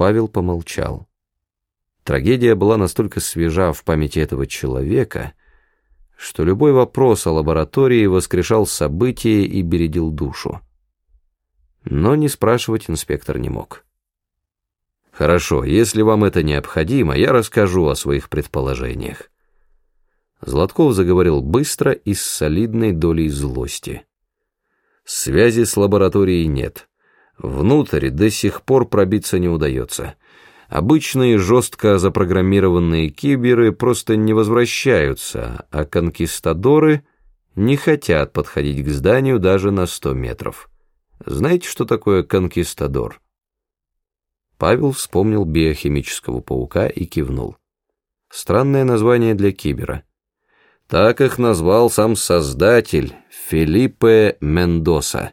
Павел помолчал. Трагедия была настолько свежа в памяти этого человека, что любой вопрос о лаборатории воскрешал события и бередил душу. Но не спрашивать инспектор не мог. «Хорошо, если вам это необходимо, я расскажу о своих предположениях». Златков заговорил быстро и с солидной долей злости. «Связи с лабораторией нет. Внутрь до сих пор пробиться не удается. Обычные жестко запрограммированные киберы просто не возвращаются, а конкистадоры не хотят подходить к зданию даже на сто метров. Знаете, что такое конкистадор? Павел вспомнил биохимического паука и кивнул. Странное название для кибера. Так их назвал сам создатель Филиппе Мендоса.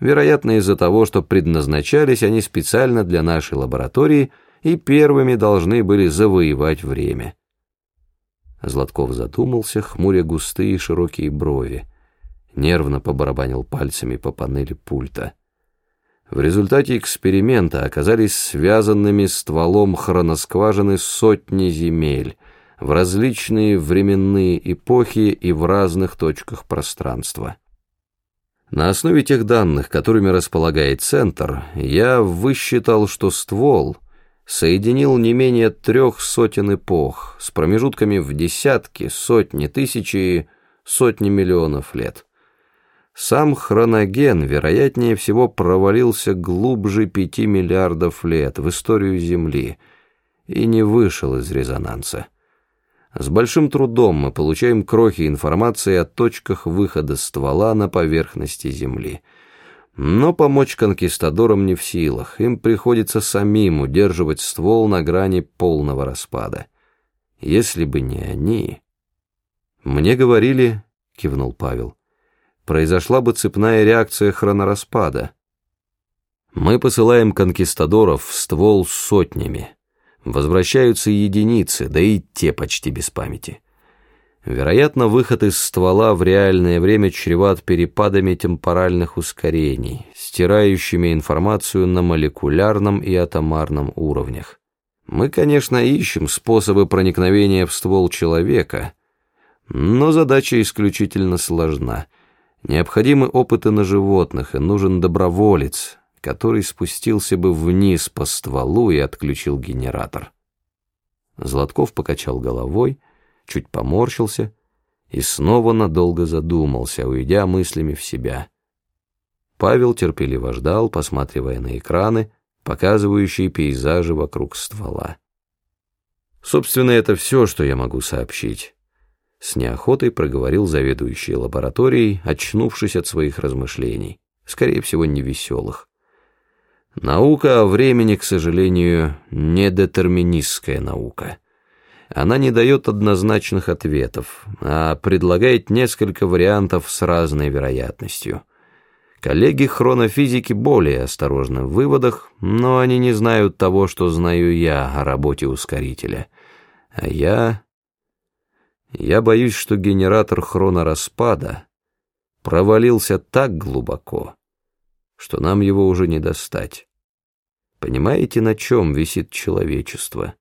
Вероятно, из-за того, что предназначались они специально для нашей лаборатории – и первыми должны были завоевать время. Златков задумался, хмуря густые широкие брови, нервно побарабанил пальцами по панели пульта. В результате эксперимента оказались связанными стволом хроноскважины сотни земель в различные временные эпохи и в разных точках пространства. На основе тех данных, которыми располагает Центр, я высчитал, что ствол — соединил не менее трех сотен эпох с промежутками в десятки, сотни, тысячи, сотни миллионов лет. Сам хроноген, вероятнее всего, провалился глубже пяти миллиардов лет в историю Земли и не вышел из резонанса. С большим трудом мы получаем крохи информации о точках выхода ствола на поверхности Земли — но помочь конкистадорам не в силах, им приходится самим удерживать ствол на грани полного распада. Если бы не они... Мне говорили, кивнул Павел, произошла бы цепная реакция хронораспада. Мы посылаем конкистадоров в ствол сотнями. Возвращаются единицы, да и те почти без памяти. Вероятно, выход из ствола в реальное время чреват перепадами темпоральных ускорений, стирающими информацию на молекулярном и атомарном уровнях. Мы, конечно, ищем способы проникновения в ствол человека, но задача исключительно сложна. Необходимы опыты на животных, и нужен доброволец, который спустился бы вниз по стволу и отключил генератор. Златков покачал головой, чуть поморщился и снова надолго задумался, уйдя мыслями в себя. Павел терпеливо ждал, посматривая на экраны, показывающие пейзажи вокруг ствола. Собственно, это все, что я могу сообщить. С неохотой проговорил заведующий лабораторией, очнувшись от своих размышлений, скорее всего, невеселых. Наука о времени, к сожалению, недетерминистская наука — она не дает однозначных ответов, а предлагает несколько вариантов с разной вероятностью. Коллеги хронофизики более осторожны в выводах, но они не знают того, что знаю я о работе ускорителя. А я... Я боюсь, что генератор хронораспада провалился так глубоко, что нам его уже не достать. Понимаете, на чем висит человечество?»